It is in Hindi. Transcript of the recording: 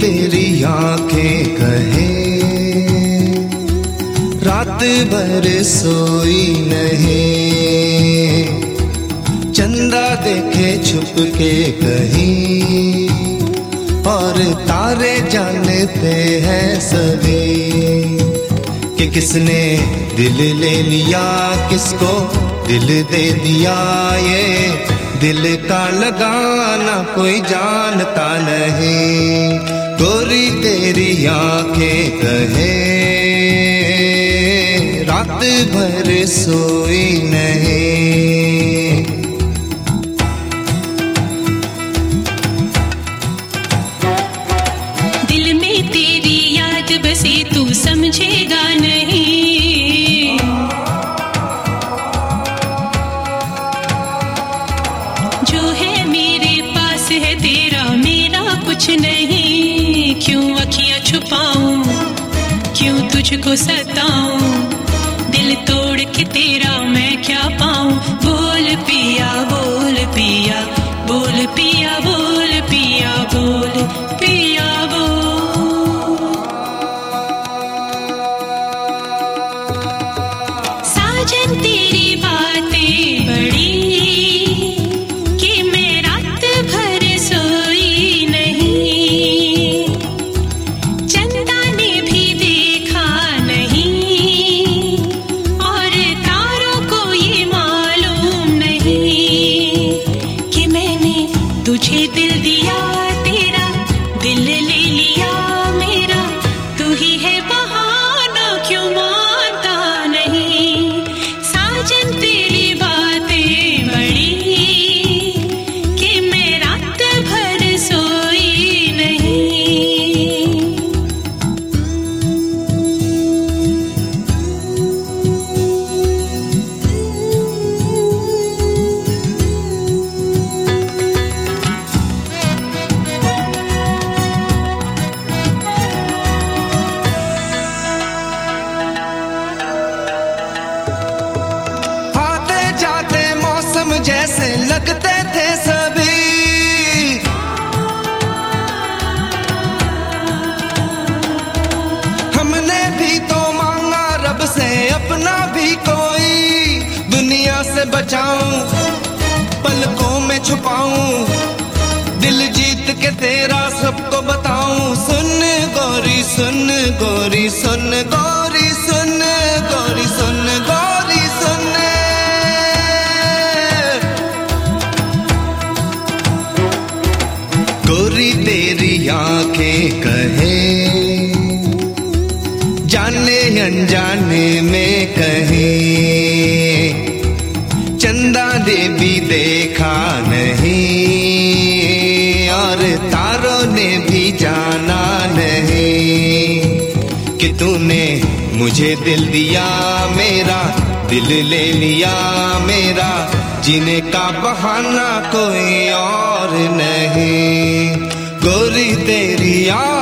तेरी आँखें कहे। रात भर सोई नहीं। चंदा देखे छुप के कहीं। और तारे जानते हैं सभी कि किसने दिल ले लिया, किसको दिल दे दिया ये। दिल का लगाना कोई जानता नहीं। गोरी तेरी आँखें कहे। रात भर सोई नहीं। क्यों अखियाँ छुपाऊं? क्यों तुझको सताऊं? दिल तोड़ के तेरा मैं क्या पाऊँ? बोल पिया जैसे लगते थे सभी। हमने भी तो मांगा, रब से अपना भी कोई। दुनिया से बचाऊं, पलकों में छुपाऊं। दिल जीत के तेरा सबको बताऊँ। सुन गौरी सुन गौरी सुन गौरी आँखें कहे। जाने अनजाने में कहे। चंदा देवी देखा नहीं, और तारों ने भी जाना नहीं कि तूने मुझे दिल दिया, मेरा दिल ले लिया, मेरा जीने का बहाना कोई और नहीं। गोरी तेरी आ